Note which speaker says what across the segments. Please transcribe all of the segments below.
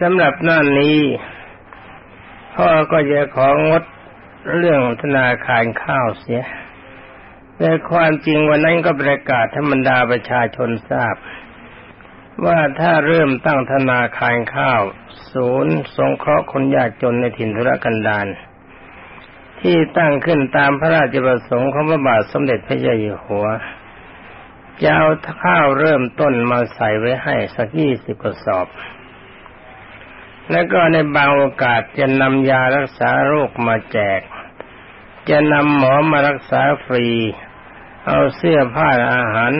Speaker 1: สำหรับหน้านี้ พ่อก็จะของดเรื่องธนาคารข้าวเสียแต่ความจริงวันนั้นก็ประกาศธรรมดาประชาชนทราบ ว่าถ้าเริ่มตั้งธนาคารข้าว ศูนย์ สงเคราะห์คนยากจนในถิ่นธุรกันดารที่ตั้งขึ้นตามพระราชประสงค์ของพระบาทสมเด็จพระเจ้าอยู่หัวจะเอาข้าวเริ่มต้นมาใส่ไว้ให้สักยี่สิบกระสอบ แล้วก็ในบางโอกาสจะนำยารักษาโรคมาแจก จะนำหมอมารักษาฟรี เอาเสื้อผ้าอาหาร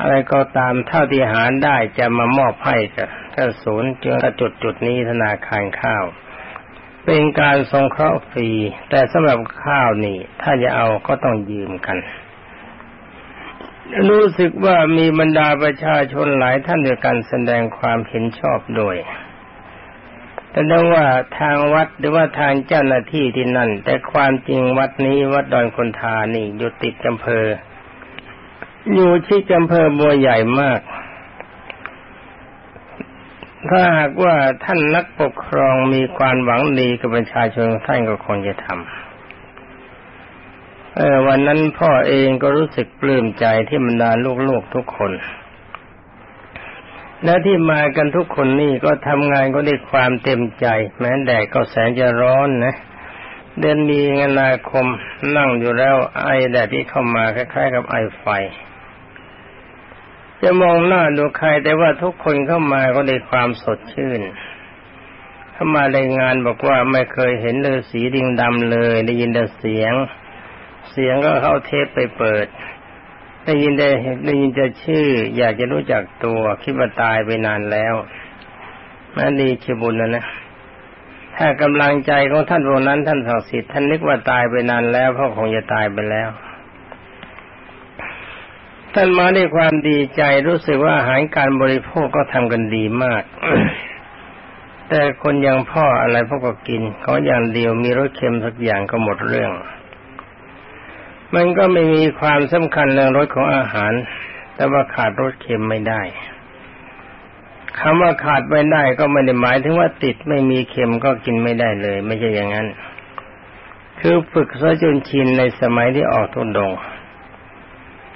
Speaker 1: อะไรก็ตามเท่าที่หารได้จะมามอบให้กับถ้านศูนย์จึงจุดจุดนี้ธนาคารข้าว เป็นการสงเคราะห์ฟรี แต่สำหรับข้าวนี่ ถ้าจะเอาก็ต้องยืมกันรู้สึกว่ามีบรรดาประชาชนหลายท่านเดียกันแสดงความเห็นชอบโดย แต่ได้ว่าทางวัดหรือว่าทางเจ้าหน้าที่ที่นั่น แต่ความจริงวัดนี้วัดดอนคนทานี่อยู่ติดอำเภอ อยู่ที่อำเภอบัวใหญ่มาก ถ้าหากว่าท่านนักปกครองมีความหวังดีกับประชาชนท่านก็คงจะทำเออวันนั้นพ่อเองก็รู้สึกปลื้มใจที่บรรดาลูกๆทุกคน และที่มากันทุกคนนี่ก็ทำงานก็ด้วยความเต็มใจ แม้แดดก็แสนจะร้อนนะ เดือนมีนาคมนั่งอยู่แล้วไอแดดที่เข้ามาคล้ายๆกับไอไฟ จะมองหน้าดูใครแต่ว่าทุกคนเข้ามาก็ได้ความสดชื่นเข้ามารายงานบอกว่าไม่เคยเห็นเลยสีดิงดำเลย ได้ยินแต่เสียง เสียงก็เข้าเทปไปเปิด ได้ยินได้ได้ยินจะชื่อ อยากจะรู้จักตัวคิดว่าตายไปนานแล้วนั่นดีชิบุญนะนะถ้ากำลังใจของท่านวงนั้นท่านศักดิ์สิทธิ์ท่านนึกว่าตายไปนานแล้วเพราะคงจะตายไปแล้ว ท่านมาด้วยความดีใจรู้สึกว่าอาหารการบริโภคก็ทำกันดีมาก แต่คนอย่างพ่ออะไรพ่อก็กินเขาอย่างเดียวมีรสเค็มสักอย่างก็หมดเรื่อง มันก็ไม่มีความสำคัญเรื่องรสของอาหาร แต่ว่าขาดรสเค็มไม่ได้คำว่าขาดไม่ได้ก็ไม่ได้หมายถึงว่าติดไม่มีเค็มก็กินไม่ได้เลย ไม่ใช่อย่างนั้น คือฝึกซะจนชินในสมัยที่ออกทุนดง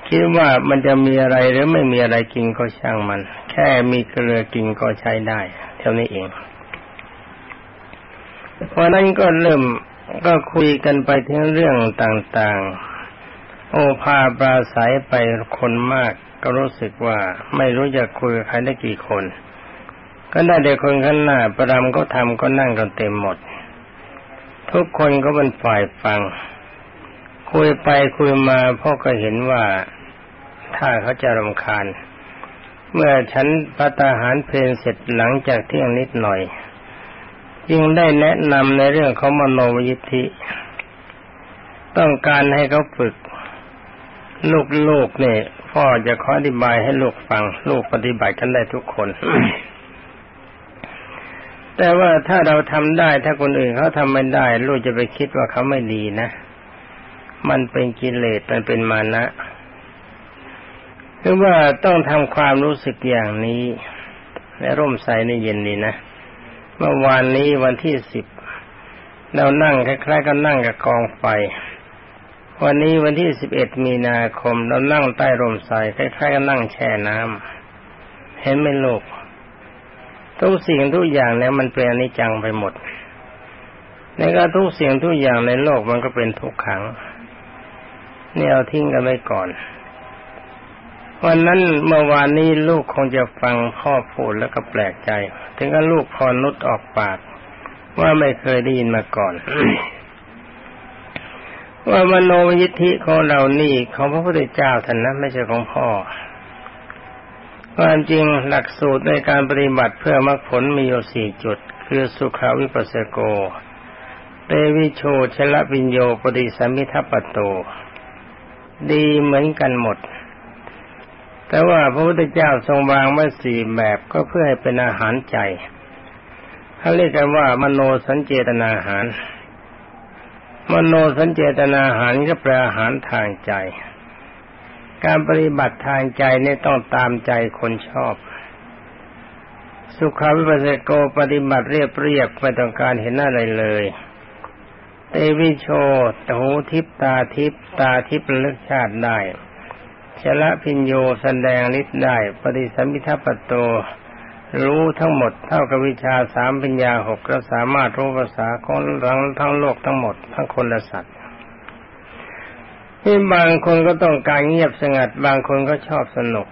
Speaker 1: คิดว่ามันจะมีอะไรหรือไม่มีอะไรกินก็ช่างมัน แค่มีเกลือกินก็ใช้ได้ เท่านี้เอง เพราะนั้นก็เริ่มก็คุยกันไปถึงเรื่องต่างๆ โอภาปราศัยไปคนมาก ก็รู้สึกว่าไม่รู้จะคุยกับใครได้กี่คน ก็ได้เด็กคนข้างหน้าประดมก็ทำก็นั่งกันเต็มหมด ทุกคนก็เป็นฝ่ายฟัง คุยไปคุยมาพ่อก็เห็นว่าถ้าเขาจะรำคาญ เมื่อฉันพัตาหารเพลนเสร็จหลังจากเที่ยงนิดหน่อยจึงได้แนะนำในเรื่องของมโนวิธิ ต้องการให้เขาฝึก ลูกๆเนี่ยพ่อจะขออธิบายให้ลูกฟัง ลูกปฏิบัติกันได้ทุกคน แต่ว่าถ้าเราทำได้ถ้าคนอื่นเขาทำไม่ได้ ลูกจะไปคิดว่าเขาไม่ดีนะ มันเป็นกิเลสมันเป็นมานะคือว่าต้องทำความรู้สึกอย่างนี้ในร่มใสในเย็นนี้นะเมื่อวานนี้วันที่สิบเรานั่งคล้ายๆกันนั่งกับกองไฟ วันนี้วันที่สิบเอ็ดมีนาคมเรานั่งใต้ร่มไทรคล้ายๆกับนั่งแช่น้ำเห็นไหมโลกทุกสิ่งทุกอย่างเนี่ยมันเป็นอนิจจังไปหมดในก็ทุกสิ่งทุกอย่างในโลกมันก็เป็นทุกขังนี่เอาทิ้งกันไว้ก่อน วันนั้นเมื่อวานนี้ลูกคงจะฟังพ่อพูดแล้วก็แปลกใจ ถึงกับลูกพอนุดออกปาก ว่าไม่เคยได้ยินมาก่อน ว่ามโนยิทธิของเรานี่ของพระพุทธเจ้าท่านนะไม่ใช่ของพ่อ ความจริงหลักสูตรในการปฏิบัติเพื่อมรรคผลมีอยู่สี่จุด คือสุขาวิปัสสโก เตวิโชชละวิญโยปฏิสัมมิทัปโต ดีเหมือนกันหมด แต่ว่าพระพุทธเจ้าทรงวางไว้สี่แบบก็เพื่อให้เป็นอาหารใจเขาเรียกกันว่ามโนสัญเจตนาอาหาร มโนสัญเจตนาหารก็แปลอาหารทางใจ การปฏิบัติทางใจนี่ต้องตามใจคนชอบ สุขาวิปัสสโกปฏิบัติเรียบเรียบไม่ต้องการเห็นอะไรเลยเตวิโชหูทิพตาทิพตาทิพระลึกชาติได้ชละพิญโยแสดงฤทธิ์ได้ ปฏิสัมพิทัปโต รู้ทั้งหมดเท่ากับวิชาสามปัญญาหกก็สามารถรู้ภาษาของทั้งทั้งโลกทั้งหมดทั้งคนและสัตว์ที่บางคนก็ต้องการเงียบสงัด บางคนก็ชอบสนุก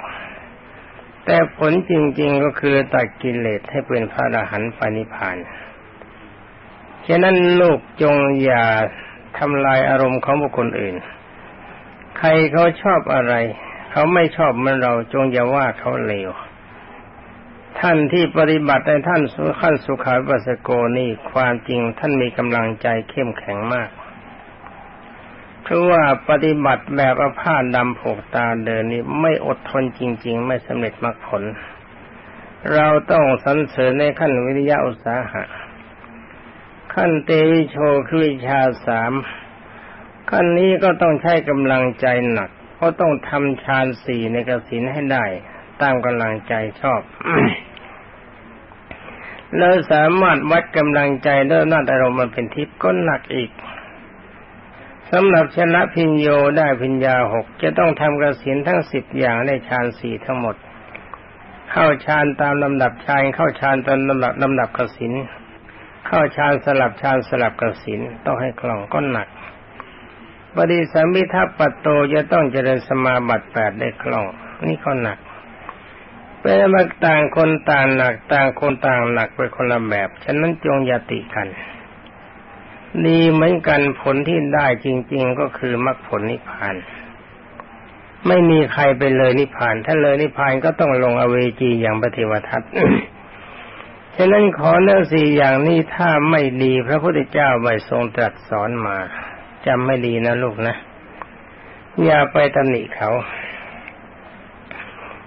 Speaker 1: แต่ผลจริง ๆก็คือตัดกิเลสให้เป็นพระอรหันต์ปณิพานฉะนั้นลูกจงอย่าทำลายอารมณ์ของบุคคลอื่น ใครเขาชอบอะไร เขาไม่ชอบมันเราจงอย่าว่าเขาเลว ท่านที่ปฏิบัติในท่านสุขั้นสุขาวิปัสสโกนี่ความจริงท่านมีกำลังใจเข้มแข็งมาก เพราะว่าปฏิบัติแบบอาผ้าดำผูกตาเดินนี่ไม่อดทนจริง ๆ ไม่สำเร็จมรรคผล เราต้องสรรเสริญในขั้นวิทยาอุตสาหะ ขั้นเตวิโชคือวิชาสามขั้นนี้ก็ต้องใช้กำลังใจหนัก เพราะต้องทำฌานสี่ในกสินให้ได้ ตามกำลังใจชอบแล้วสามารถวัดกำลังใจด้วยนาอารมณ์มันเป็นทิพย์ก็หนักอีกสำหรับชนะพิญโยได้พิญญาหกจะต้องทำกระสินทั้งสิบอย่างในฌานสี่ทั้งหมด เข้าฌานตามลำดับฌานเข้าฌานตามลำดับลำดับกระสินเข้าฌานสลับฌานสลับกระสินต้องให้คล่องก็หนักปฏิสัมพิทัปปโตจะต้องเจริญสมาบัติแปดได้คล่อง นี่ก็หนัก เป็นมาต่างคนต่างหนัก ต่างคนต่างหนักไปคนละแบบ ฉะนั้นจงยติกันดีเหมือนกันผลที่ได้จริง ๆ ก็คือมรรคผลนิพพาน ไม่มีใครไปเลยนิพพาน ถ้าเลยนิพพานก็ต้องลงอเวจีอย่างปฏิวัติฉะนั้นขอเนื้อสี่อย่างนี้ถ้าไม่ดีพระพุทธเจ้าไม่ทรงตรัสสอนมาจำไม่ดีนะลูกนะ อย่าไปตำหนิเขา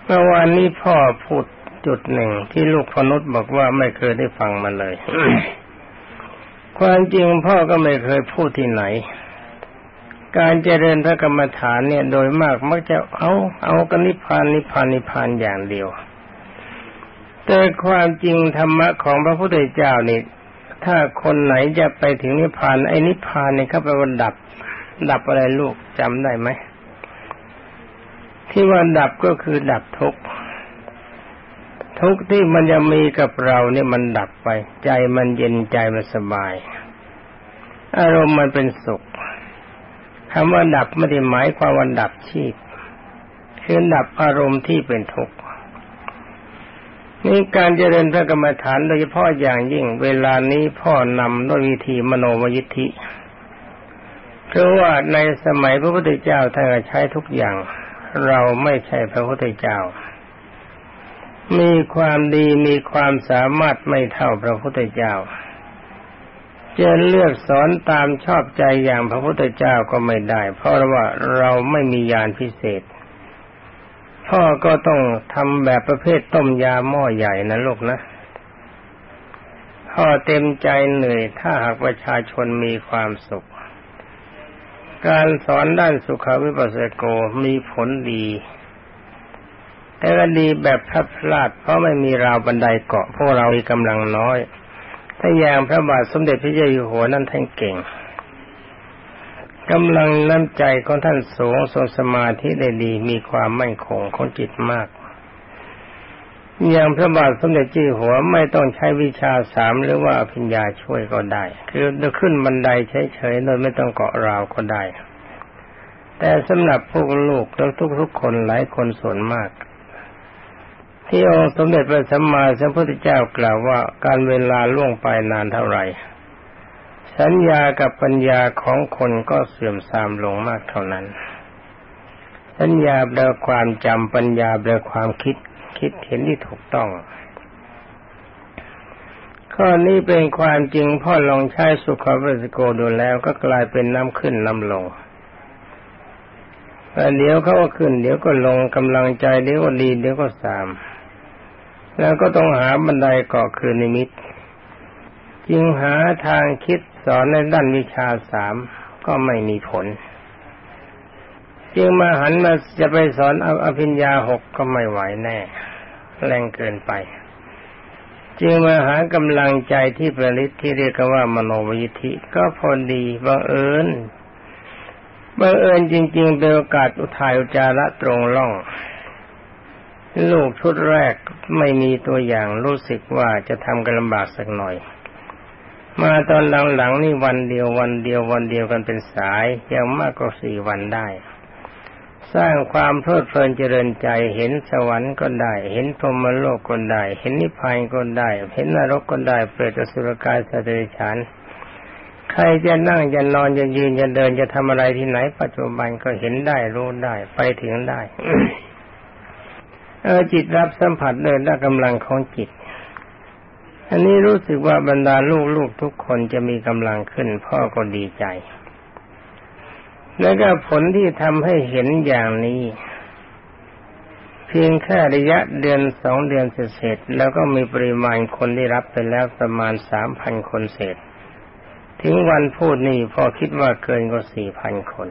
Speaker 1: เมื่อวานนี้พ่อพูดจุดหนึ่งที่ลูกพนุษย์บอกว่าไม่เคยได้ฟังมาเลย ความจริงพ่อก็ไม่เคยพูดที่ไหน การเจริญพระกรรมฐานเนี่ยโดยมากมักจะเอาเอากันนิพพานนิพพานนิพพานอย่างเดียว แต่ความจริงธรรมะของพระพุทธเจ้านี่ถ้าคนไหนจะไปถึงนิพพานไอ้นิพพานเนี่ยเขาไปวันดับ ดับอะไรลูกจำได้ไหม ที่ว่าดับก็คือดับทุกข์ทุกที่มันจะมีกับเราเนี่ยมันดับไป ใจมันเย็นใจมันสบาย อารมณ์มันเป็นสุขคำว่าดับไม่ได้หมายความว่าดับชีพคือดับอารมณ์ที่เป็นทุกข์นี่การเจริญพระกรรมฐานโดยเฉพาะอย่างยิ่ง เวลานี้พ่อนำด้วยวิธีมโนมยิทธิเพราะว่าในสมัยพระพุทธเจ้าท่านใช้ทุกอย่าง เราไม่ใช่พระพุทธเจ้า มีความดีมีความสามารถไม่เท่าพระพุทธเจ้าจะเลือกสอนตามชอบใจอย่างพระพุทธเจ้าก็ไม่ได้ เพราะว่าเราไม่มียานพิเศษ พ่อก็ต้องทำแบบประเภทต้มยาหม้อใหญ่นะลูกนะ พ่อเต็มใจเหนื่อยถ้าหากประชาชนมีความสุข การสอนด้านสุขวิปัสสโกมีผลดี แต่ก็ดีแบบพลาดพลาด เพราะไม่มีราวบันไดเกาะพวกเรามีกำลังน้อย ถ้าอย่างพระบาทสมเด็จพระเจ้าอยู่หัวนั่นท่านเก่งกำลังน้ำใจของท่านสูงทรงสมาธิได้ดีมีความมั่นคงของจิตมาก อย่างพระบาทสมเด็จจีหัวไม่ต้องใช้วิชาสามหรือว่าพิญญาช่วยก็ได้ คือจะขึ้นบันไดเฉยๆโดยไม่ต้องเกาะราวก็ได้ แต่สำหรับพวกลูกและทุกๆคนหลายคนส่วนมาก ที่องค์สมเด็จพระสัมมาสัมพุทธเจ้ากล่าวว่าการเวลาล่วงไปนานเท่าไหร่ สัญญากับปัญญาของคนก็เสื่อมทรามลงมากเท่านั้น สัญญาแปลความจำปัญญาแปลความคิด คิดเห็นที่ถูกต้อง ข้อนี้เป็นความจริงพ่อลองใช้สุขวิสโกดูแล้วก็กลายเป็นน้ำขึ้นน้ำลงเดี๋ยวเขาก็ขึ้น เดี๋ยวก็ลงกำลังใจเดี๋ยวก็ดีเดี๋ยวก็สาม แล้วก็ต้องหาบันไดเกาะคือนิมิตจึงหาทางคิดสอนในด้านวิชาสามก็ไม่มีผล จึงมาหันมาจะไปสอนอภิญญาหกก็ไม่ไหวแน่ แรงเกินไป จึงมาหากำลังใจที่ประลิตที่เรียกว่ามโนวิธิก็พอดีบังเอิญบังเอิญจริงๆเป็นโอกาสอุทายอุจาระตรงล่อง ลูกชุดแรกไม่มีตัวอย่างรู้สึกว่าจะทำกันลำบากสักหน่อย มาตอนหลังๆนี่วันเดียววันเดียววันเดียวกันเป็นสายยังมากกว่าสี่วันได้ สร้างความเพลิดเพลินเจริญใจ เห็นสวรรค์ก็ได้ เห็นพรหมโลกก็ได้ เห็นนิพพานก็ได้ เห็นนรกก็ได้ เปรตสุรกายสตว์เดรัจฉานใครจะนั่งจะนอนจะยืนจะเดินจะทำอะไรที่ไหน ปัจจุบันก็เห็นได้รู้ได้ ไปถึงได้เออจิตรับสัมผัสเดินได้กำลังของจิต อันนี้รู้สึกว่าบรรดาลูกๆทุกคนจะมีกำลังขึ้น พ่อก็ดีใจ แล้วก็ผลที่ทำให้เห็นอย่างนี้ เพียงแค่ระยะเดือนสองเดือนเสร็จแล้วก็มีปริมาณคนได้รับไปแล้วประมาณสามพันคนเศษถึงวันพูดนี่พอคิดว่าเกินกว่าสี่พันคน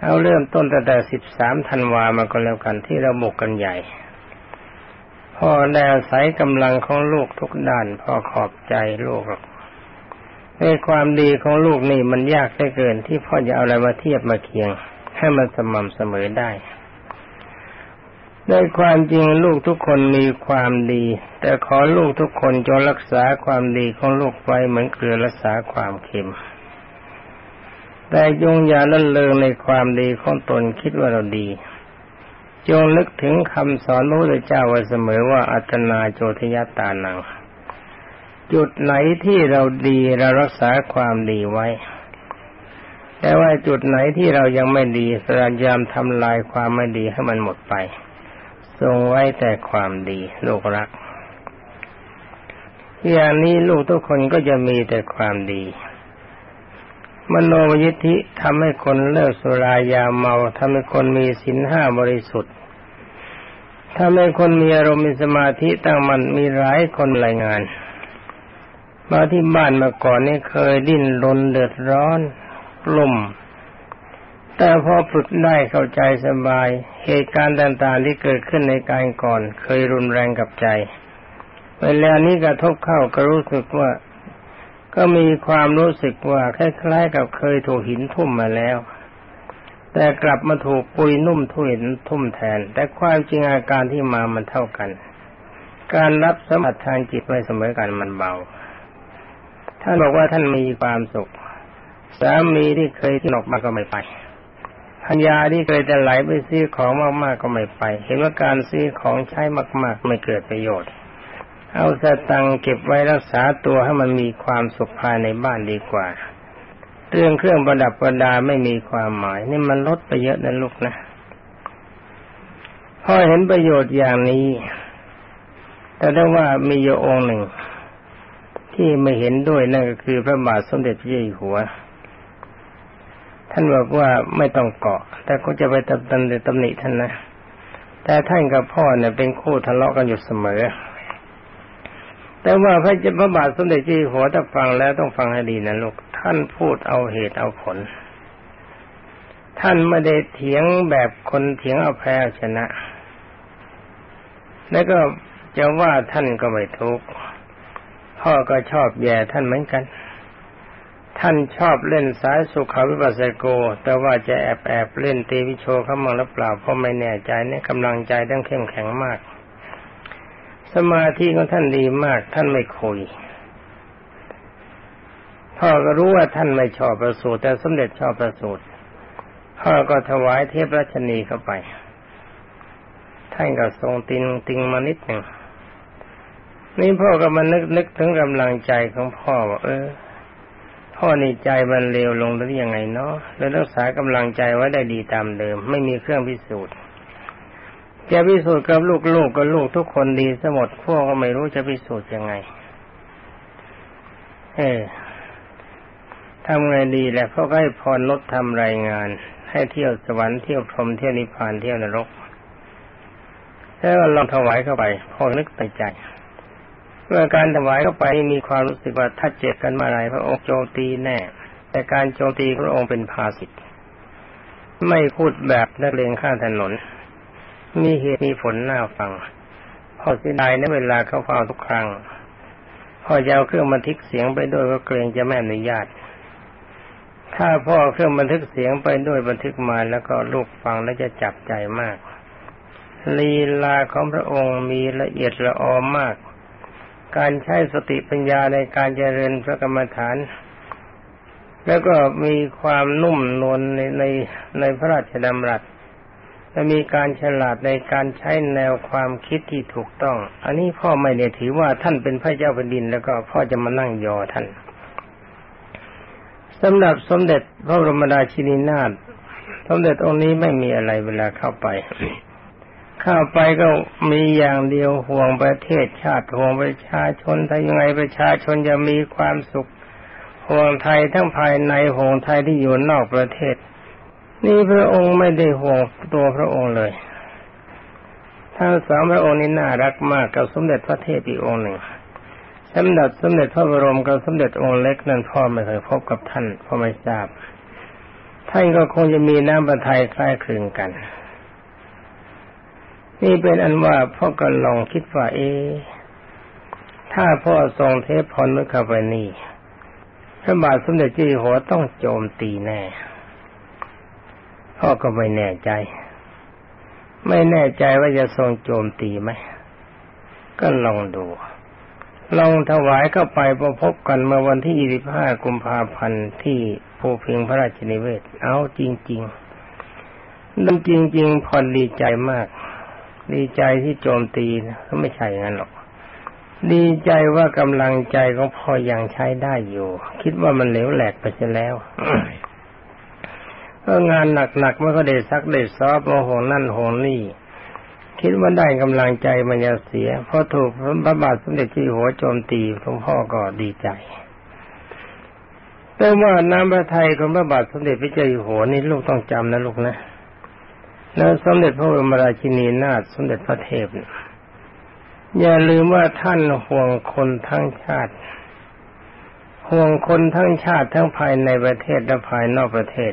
Speaker 1: เอาเริ่มต้นตั้งแต่สิบสามธันวามาก็แล้วกันที่เราบุกกันใหญ่ พ่อได้อาศัยกำลังของลูกทุกด้านพ่อขอบใจลูก ในความดีของลูกนี่มันยากได้เกิน ที่พ่อจะเอาอะไรมาเทียบมาเคียง ให้มันสม่ำเสมอได้ในความจริงลูกทุกคนมีความดี แต่ขอลูกทุกคนจงรักษาความดีของลูกไว้เหมือนเกลือรักษาความเค็ม แต่จงอย่าละเลงในความดีของตนคิดว่าเราดี จงนึกถึงคำสอนพระพุทธเจ้าไว้เสมอว่าอัตนาโจทยตานัง จุดไหนที่เราดีเรารักษาความดีไว้ แต่ว่าจุดไหนที่เรายังไม่ดีพยายามทำลายความไม่ดีให้มันหมดไปทรงไว้แต่ความดีลูกรัก อย่างนี้ลูกทุกคนก็จะมีแต่ความดี มโนมยิทธิทำให้คนเลิกสุรายาเมาทำให้คนมีศีลห้าบริสุทธิ์ทำให้คนมีอารมณ์มีสมาธิตั้งมันมีหลายคนรายงาน มาที่บ้านมาก่อนนี่เคยดิ้นรนเดือดร้อนกลุ่ม แต่พอฝึกได้เข้าใจสบาย เหตุการณ์ต่างๆที่เกิดขึ้นในการก่อน เคยรุนแรงกับใจ เวลานี้กระทบเข้าก็รู้สึกว่า ก็มีความรู้สึกว่าคล้ายๆ กับเคยถูกหินทุ่มมาแล้ว แต่กลับมาถูกปุยนุ่มทุ่นทุ่มแทน แต่ความจริงอาการที่มามันเท่ากัน การรับสมบัติทางจิตไว้เสมอกันมันเบา ท่านบอกว่าท่านมีความสุข สามีที่เคยที่หนกมาก็ไม่ไปพัญญาที่เคยจะไหลไปซื้อของมากๆก็ไม่ไป เห็นว่าการซื้อของใช้มากๆ ไม่เกิดประโยชน์ เอาสตังเก็บไว้รักษาตัวให้มันมีความสุขภายในบ้านดีกว่า เรื่องเครื่องประดับประดาไม่มีความหมาย นี่มันลดไปเยอะนะลูกนะพ่อเห็นประโยชน์อย่างนี้ แต่ถ้ว่ามีโยองหนึ่ง ที่ไม่เห็นด้วยนั่นก็คือพระบาทสมเด็จพระเจ้าอยู่หัว ท่านบอกว่าไม่ต้องเกาะ แต่ก็จะไปตำตำตำหนิท่านนะ แต่ท่านกับพ่อเนี่ยเป็นคู่ทะเลาะกันอยู่เสมอ แต่ว่าพระเจ้าพระบาทสมเด็จพระเจ้าอยู่หัวถ้าฟังแล้วต้องฟังให้ดีนะลูก ท่านพูดเอาเหตุเอาผล ท่านไม่ได้เถียงแบบคนเถียงเอาแพ้ชนะ แล้วก็จะว่าท่านก็ไม่ทุกข์ พ่อก็ชอบแย่ท่านเหมือนกัน ท่านชอบเล่นสายสุขาวิปัสสโก แต่ว่าจะแอบแอบเล่นตีวิโชเข้ามังหรือเปล่าเพราะไม่แน่ใจเนี่ยกำลังใจต้องเข้มแข็งมาก สมาธิของท่านดีมาก ท่านไม่คุยพ่อก็รู้ว่าท่านไม่ชอบประสูตรแต่สมเด็จชอบประสูตรพ่อก็ถวายเทพรัชนีเข้าไป ท่านก็ทรงติงติงมานิดหนึ่ง นี่พ่อก็มานึกนึกถึงกำลังใจของพ่อว่าเออ พ่อในใจมันเลวลงหรือยังไงเนาะแล้วรักษากำลังใจไว้ได้ดีตามเดิม ไม่มีเครื่องพิสูจน์จะพิสูจน์กับลูกลูกกับลูกทุกคนดีสมดพ่อก็ไม่รู้จะพิสูจน์ยังไง เออทำไงดีแหละพ่อก็ให้พรลดทำรายงาน ให้เที่ยวสวรรค์เที่ยวพรหมเที่ยวนิพพานเที่ยวนรกแล้วลองถวายเข้าไปพ่อนึกในใจ เมื่อการถวายเข้าไปมีความรู้สึกว่าถ้าเจ็บกันมาอะไรพระองค์โจมตีแน่ แต่การโจมตีพระองค์เป็นภาสิทธ์ไม่พูดแบบนักเลงข้างถนน มีเหตุมีผลน่าฟังพ่อเสียดายในเวลาเขาฟังทุกครั้งพ่อจะเอาเครื่องบันทึกเสียงไปด้วยก็เกรงจะไม่อนุญาต ถ้าพ่อเครื่องบันทึกเสียงไปด้วยบันทึกมาแล้วก็ลูกฟังแล้วจะจับใจมาก ลีลาของพระองค์มีละเอียดละออมาก การใช้สติปัญญาในการเจริญพระกรรมฐาน แล้วก็มีความนุ่มนวลในในในพระราชดำรัสและมีการฉลาดในการใช้แนวความคิดที่ถูกต้อง อันนี้พ่อไม่ได้ถือว่าท่านเป็นพระเจ้าแผ่นดิน แล้วก็พ่อจะมานั่งยอท่านสำหรับสมเด็จพระบรมราชินีนาถสมเด็จองค์นี้ไม่มีอะไรเวลาเข้าไป เข้าไปก็มีอย่างเดียวห่วงประเทศชาติห่วงประชาชนถ้ายังไงประชาชนจะมีความสุขห่วงไทยทั้งภายในห่วงไทยที่อยู่นอกประเทศ นี่พระองค์ไม่ได้ห่วงตัวพระองค์เลยทั้งสองพระองค์นี้น่ารักมากกับสมเด็จพระเทพอีกองค์หนึ่งสมเด็จสมเด็จพระบรมกับสมเด็จองค์เล็กนั่นพ่อไม่เคยพบกับท่านพ่อไม่ทราบท่านก็คงจะมีน้ำประทัยคล้ายคลึงกัน นี่เป็นอันว่าพ่อก็ลองคิดว่าเอ ถ้าพ่อทรงเทพพรเมื่อเข้าไปนี่พระบาทสมเด็จเจ้าอยู่หัวต้องโจมตีแน่ พ่อก็ไม่แน่ใจ ไม่แน่ใจว่าจะทรงโจมตีไหม ก็ลองดู ลองถวายเข้าไปพอพบกันเมื่อวันที่ 25 กุมภาพันธ์ที่ภูพิงพระราชนิเวศ เอาจริง ๆดังจริง ๆ พอดีใจมาก ดีใจที่โจมตีนะไม่ใช่งั้นหรอก ดีใจว่ากำลังใจของพ่อยังใช้ได้อยู่ คิดว่ามันเหลวแหลกไปเสียแล้วก็งานหนักๆมันก็ได้ซักได้ซอบโมโหนั่นโหนี่ คิดว่าได้กำลังใจมันจะเสียเพราะถูกพระบาทสมเด็จที่หัวโจมตีหลวงพ่อก็ดีใจแต่ว่าน้ำพระทัยของพระบาทสมเด็จพระเจ้าอยู่หัวนี่ลูกต้องจำนะลูกนะ แล้วสมเด็จพระบรมราชินีนาถสมเด็จพระเทพอย่าลืมว่าท่านห่วงคนทั้งชาติ ห่วงคนทั้งชาติทั้งภายในประเทศและภายนอกประเทศ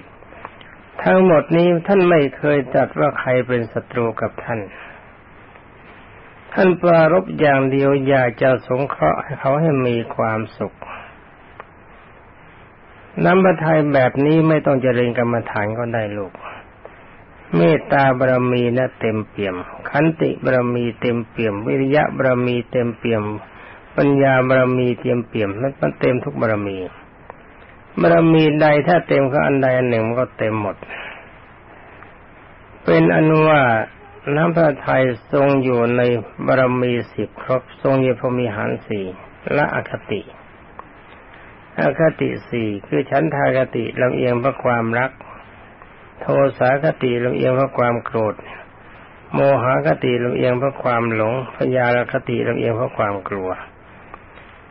Speaker 1: ทั้งหมดนี้ท่านไม่เคยจัดว่าใครเป็นศัตรูกับท่าน ท่านปรารบอย่างเดียวอยากจะสงเคราะห์ให้เขาให้มีความสุขน้ำพระทัยแบบนี้ไม่ต้องเจริญกรรมฐานก็ได้ลูก เมตตาบารมีนะเต็มเปี่ยม ขันติบารมีเต็มเปี่ยม วิริยะบารมีเต็มเปี่ยม ปัญญาบารมีเต็มเปี่ยมมันเต็มทุกบารมีบารมีใดถ้าเต็มก็อันใดอันหนึ่งมันก็เต็มหมด เป็นอนุว่าน้ำพระทัยทรงอยู่ในบารมีสิบครบ ทรงอยู่พมีหารสี่และอคติอคติสี่คือชั้นทากติลำเอียงเพราะความรัก โทสาคติลำเอียงเพราะความโกรธ โมหคติลำเอียงเพราะความหลงพยาลคติลำเอียงเพราะความกลัว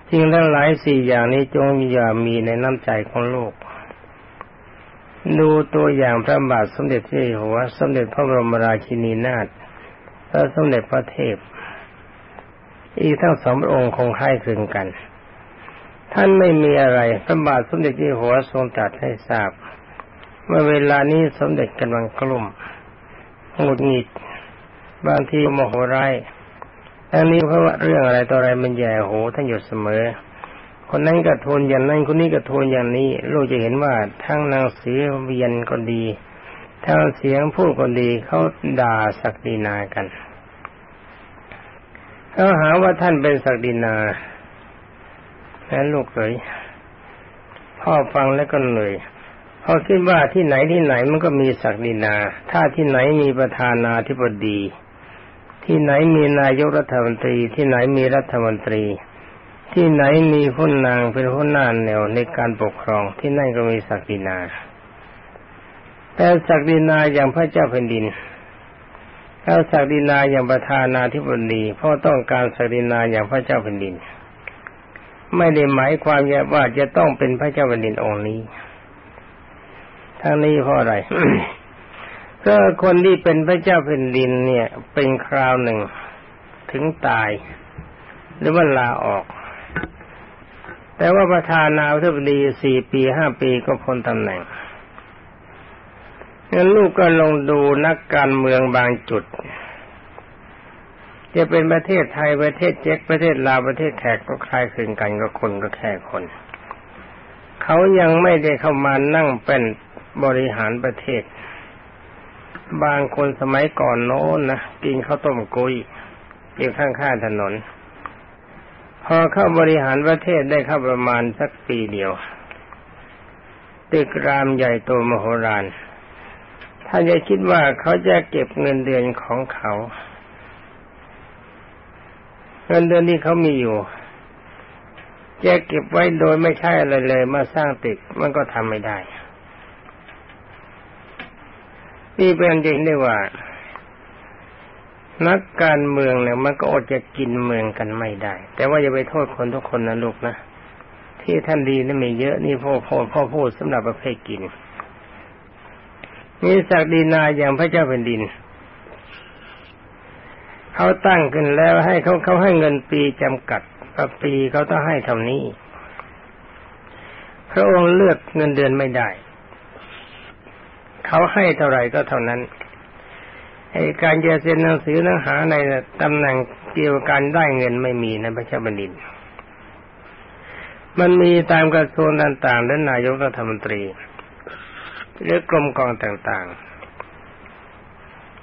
Speaker 1: สิ่งทั้งหลายสี่อย่างนี้จงอย่ามีในน้ำใจของโลก ดูตัวอย่างพระบาทสมเด็จพระหัว สมเด็จพระบรมราชินีนาถพระสมเด็จพระเทพ อีกทั้งสองพระองค์คงคล้ายคลึงกัน ท่านไม่มีอะไร พระบาทสมเด็จพระหัวทรงตรัสให้ทราบ เมื่อเวลานี้สมเด็จกำลังกลุ่มหงุดหงิดบางทีโมโหร้ายทั้งนี้เพราะว่าเรื่องอะไรต่ออะไรมันแย่โหท่านอยู่เสมอ คนนั้นก็ทูลอย่างนั้นคนนี้ก็ทูลอย่างนี้ลูกจะเห็นว่าทั้งนางสีเวียนก็ดีทั้งเสียงพูดก็ดีเขาด่าศักดินากันเขาหาว่าท่านเป็นศักดินาแล้วลูกเลยพ่อฟังแล้วก็เหนื่ อยพอคิดว่าที่ไหนที่ไหนมันก็มีศักดินา ถ้าที่ไหนมีประธานาธิบดี ที่ไหนมีนายกรัฐมนตรี ที่ไหนมีรัฐมนตรี ที่ไหนมีหุ้นนางเป็นหุ้นนานแนวในการปกครองที่นั่นก็มีศักดินา แต่ศักดินาอย่างพระเจ้าแผ่นดินถ้าศักดินาอย่างประธานาธิบดีเพราต้องการศักดินาอย่างพระเจ้าแผ่นดิน ไม่ได้หมายความว่าจะต้องเป็นพระเจ้าแผ่นดินองค์นี้ ทั้งนี้เพราะอะไรก็คนที่เป็นพระเจ้าแผ่นดินเนี่ย เป็นคราวหนึ่งถึงตาย หรือว่าลาออก แต่ว่าประธานาธิบดีสี่ปีห้าปีก็พ้นตำแหน่งงั้นลูกก็ลงดูนักการเมืองบางจุด จะเป็นประเทศไทยประเทศเจ๊กประเทศลาวประเทศแขกก็คล้ายคลึงกันก็คนก็แค่คน เขายังไม่ได้เข้ามานั่งเป็น บริหารประเทศ บางคนสมัยก่อนโน้นนะกินข้าวต้มกุยอยู่ข้างๆถนน พอเข้าบริหารประเทศได้เข้าประมาณสักปีเดียวตึกรามใหญ่โตมโหฬารถ้าจะคิดว่าเขาจะเก็บเงินเดือนของเขา เงินเดือนที่เขามีอยู่จะเก็บไว้โดยไม่ใช่อะไรเลยมาสร้างตึกมันก็ทำไม่ได้ นี่เป็นจริงได้ว่า นักการเมืองเนี่ยมันก็อดจะกินเมืองกันไม่ได้ แต่ว่าอย่าไปโทษคนทุกคนนะลูกนะที่ท่านดีนี่มีเยอะนี่พ่อพ่อพ่อพูดสำหรับประเภทกินมีศักดินาอย่างพระเจ้าแผ่นดินเขาตั้งขึ้นแล้วให้เขาเขาให้เงินปีจำกัดปีเขาต้องให้เท่านี้พระองค์เลือกเงินเดือนไม่ได้ เขาให้เท่าไหร่ก็เท่านั้นไอ้การจะเซ็นหนังสือหนังหาในตำแหน่งเกี่ยวกับการได้เงินไม่มีในพระเจ้าแผ่นดินมันมีตามกระทรวงต่างๆและนายกรัฐมนตรีหรือกรมกองต่าง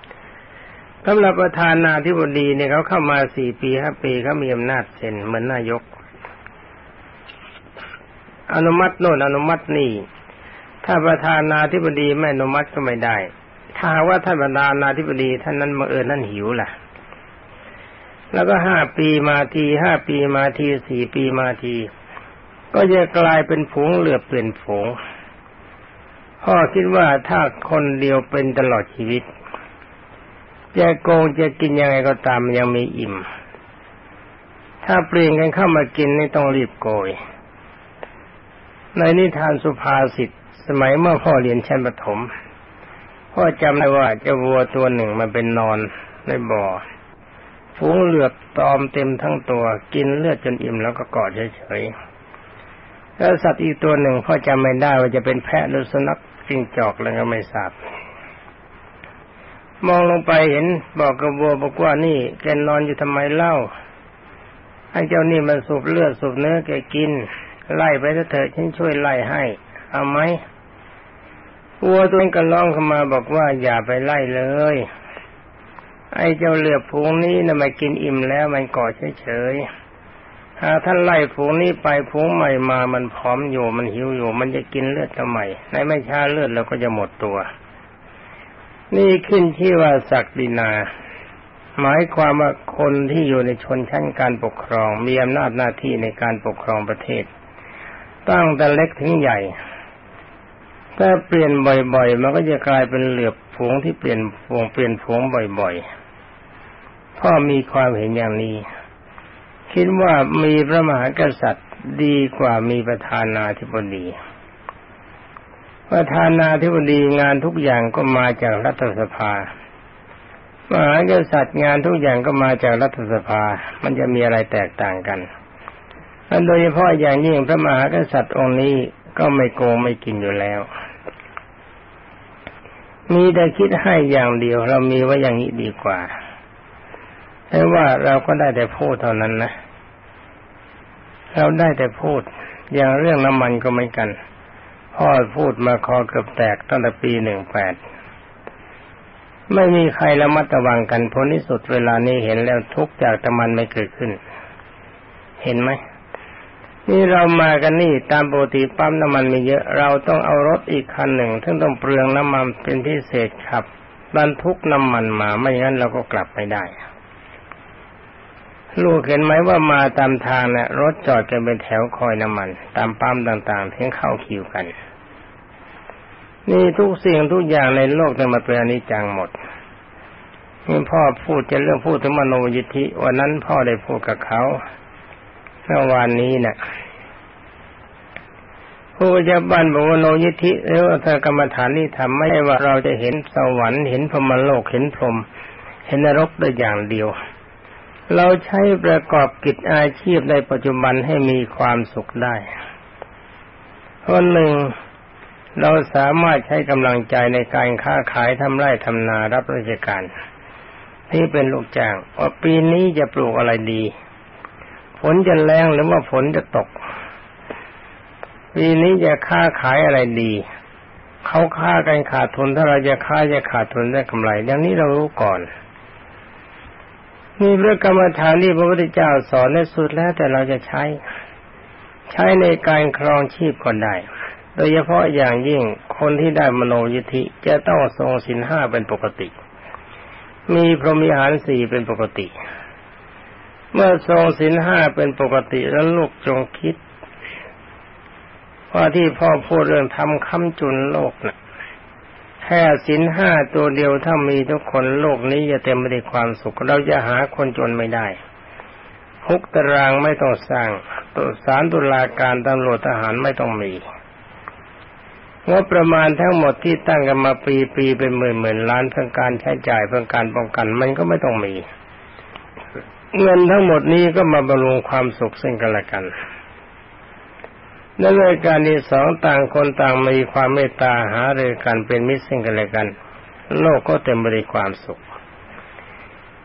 Speaker 1: ๆสำหรับประธานาธิบดีเนี่ยเขาเข้ามาสี่ปีห้าปีเขามีอำนาจเซ็นเหมือนนายก อนุมัติโน่นอนุมัตินี่ ถ้าประธานาธิบดีไม่อนุมัติก็ไม่ได้ ถ้าว่าท่านประธานาธิบดีท่านนั้นมาเอิญนั่นหิวล่ะ แล้วก็ห้าปีมาทีห้าปีมาทีสี่ปีมาที ก็จะกลายเป็นผงเหลือเปลี่ยนผงพ่อคิดว่าถ้าคนเดียวเป็นตลอดชีวิตจะโกงจะกินยังไงก็ตามยังมีอิ่ม ถ้าเปลี่ยนกันเข้ามากินนี่ต้องรีบโกย ในนิทานสุภาษิต สมัยเมื่อพ่อเรียนชั้นประถม พ่อจำได้ว่าเจ้าวัวตัวหนึ่งมันเป็นนอนในบ่อฝูงเหลือบตอมเต็มทั้งตัว กินเลือดจนอิ่มแล้วก็กอดเฉยๆแล้วสัตว์อีกตัวหนึ่งพ่อจำไม่ได้ว่าจะเป็นแพะหรือสุนัขจิ้งจอกแล้วก็ไม่ทราบมองลงไปเห็นบอกกระบัวบอกว่านี่แกนอนอยู่ทำไมเล่าให้เจ้านี่มันสูบเลือดสูบเนื้อแกกิน ไล่ไปเถอะฉันช่วยไล่ให้ เอาไหม วัวตัวนี้ก็ร้องเข้ามาบอกว่าอย่าไปไล่เลย ไอ้เจ้าเหลือพูงนี้นะมากินอิ่มแล้วมันก่อเฉยๆถ้าท่านไล่ฝูงนี้ไปฝูงใหม่มา มันพร้อมอยู่มันหิวอยู่ มันจะกินเลือดทำไมในไม่ช้าเลือดเราก็จะหมดตัว นี่ขึ้นที่ว่าศักดินา หมายความว่าคนที่อยู่ในชนชั้นการปกครอง มีอำนาจหน้าที่ในการปกครองประเทศตั้งแต่เล็กถึงใหญ่ ถ้าเปลี่ยนบ่อยๆ มันก็จะกลายเป็นเหลือบผงที่เปลี่ยนผงเปลี่ยนผงบ่อยๆ พ่อมีความเห็นอย่างนี้ คิดว่ามีพระมหากษัตริย์ดีกว่ามีประธานาธิบดี ประธานาธิบดีงานทุกอย่างก็มาจากรัฐสภามหากษัตริย์งานทุกอย่างก็มาจากรัฐสภา มันจะมีอะไรแตกต่างกันอันโดยเฉพาะอย่างยิ่งพระมหากษัตริย์องค์นี้ก็ไม่โกงไม่กินอยู่แล้ว มีแต่คิดให้อย่างเดียวเรามีไว้อย่างนี้ดีกว่าแต่ว่าเราก็ได้แต่พูดเท่านั้นนะ เราได้แต่พูด อย่างเรื่องน้ำมันก็ไม่กัน พ่อพูดมาคอเกือบแตกตั้งแต่ปีหนึ่งแปด ไม่มีใครระมัดระวังกันผลที่สุดเวลานี้เห็นแล้วทุกจากน้ำมันไม่เกิดขึ้น เห็นไหม นี่เรามากันนี่ตามปกติปั๊มน้ำมันมีเยอะเราต้องเอารถอีกคันหนึ่งซึ่งต้องเปลืองน้ำมันเป็นพิเศษขับบรรทุกน้ำมันมาไม่งั้นเราก็กลับไม่ได้ ลูกเห็นไหมว่ามาตามทางเนะ่ะรถจอดกันเป็นแถวคอยน้ำมัน ตามปั๊มต่างๆที่เข้าคิวกัน นี่ทุกสิ่งทุกอย่างในโลกจะมาเป็นอนิจจังหมดนี่พ่อพูดจะเรื่องพูดถึงมโนยิทธิวันนั้นพ่อได้พูดกับเขา เมื่อวานนี้นะ่ะผู้จะบันบอกว่าโนยิธิหรือว่าากรรมฐานนี่ทำไม่ใช่ว่าเราจะเห็นสวรรค์เห็นพรมโลกเห็นพรหมเห็นนรกได้อย่างเดียว เราใช้ประกอบกิจอาชีพในปัจจุบันให้มีความสุขได้คนหนึ่งเราสามารถใช้กำลังใจในการค้าขายทำไร่ทำนารับราชการที่เป็นลูกจ้างว่าปีนี้จะปลูกอะไรดี ฝนจะแรงหรือว่าฝนจะตกปีนี้จะค้าขายอะไรดีเขาค้ากันขาดทุนถ้าเราจะค้าจะขาดทุนได้กำไรอย่างนี้เรารู้ก่อนนี่เรื่องกรรมฐานที่พระพุทธเจ้าสอนในสุดแล้วแต่เราจะใช้ ใช้ในการครองชีพก็ได้ โดยเฉพาะอย่างยิ่งคนที่ได้มโนยิธิจะต้องทรงสินห้าเป็นปกติ มีพรหมิหารสี่เป็นปกติ เมื่อทรงสินห้าเป็นปกติแล้วลูกจงคิดว่าที่พ่อพูดเรื่องทำคำจุนโลกนะ่ะแค่สินห้าตัวเดียวถ้ามีทุกคนโลกนี้จะเต็มไปด้วยความสุข เราจะหาคนจนไม่ได้คุกตารางไม่ต้องสร้างตัวสารตุลาการตำรวจทหารไม่ต้องมีงบประมาณทั้งหมดที่ตั้งกันมาปีปีเป็นหมื่นหมื่นล้านเพื่อการใช้จ่ายเพื่อการป้องกัน มันก็ไม่ต้องมี เงินทั้งหมดนี้ก็มาบำรุงความสุขซึ่งกันและกันในรายการที่สองต่างคนต่างมีความเมตตาหาเรือกันเป็นมิตรซึ่งกันและกัน โลกก็เต็มไปด้วยความสุข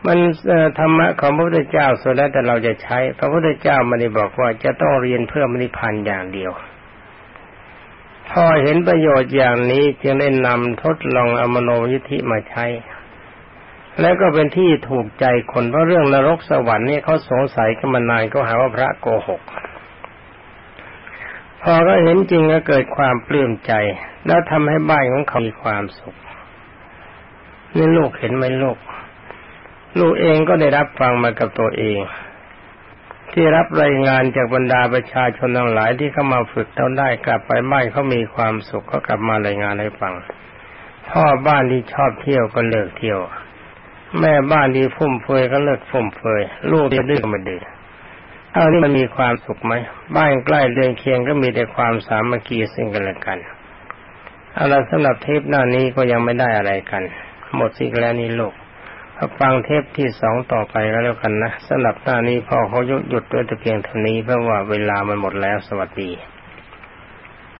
Speaker 1: มันธรรมะของพระพุทธเจ้าส่วนแล้วแต่เราจะใช้ พระพุทธเจ้าไม่ได้บอกว่าจะต้องเรียนเพื่อมริพันธ์อย่างเดียว พอเห็นประโยชน์อย่างนี้จึงได้นำทดลองอมโนยิธิมาใช้ แล้วก็เป็นที่ถูกใจคนเพราะเรื่องนรกสวรรค์นี่เขาสงสัยกันมานานก็หาว่าพระโกหก พอก็เห็นจริงก็เกิดความปลื้มใจ แล้วทำให้บ้านของเขามีความสุขนี่ลูกเห็นไหมลูก ลูกเองก็ได้รับฟังมากับตัวเอง ที่รับรายงานจากบรรดาประชาชนทั้งหลายที่เข้ามาฝึกเท่าได้กลับไปบ้านเขามีความสุขก็กลับมารายงานให้ฟังพ่อบ้านที่ชอบเที่ยวก็เลิกเที่ยว แม่บ้านที่ฟุ่มเฟือยก็เลิกฟุ่มเฟือยลูกที่ดื้อก็มาดื้อเอานี่มันมีความสุขไหมบ้านใกล้เรือนเคียงก็มีแต่ความสามัคคีซึ่งกันและกันเอาละสำหรับเทปหน้านี้ก็ยังไม่ได้อะไรกัน หมดสิ่งแล้วนี่โลกฟังเทปที่สองต่อไปก็แล้วกันนะสำหรับหน้านี้พ่อเขาหยุดด้วยแต่เพียงเท่านี้เพราะว่าเวลามันหมดแล้วสวัสดี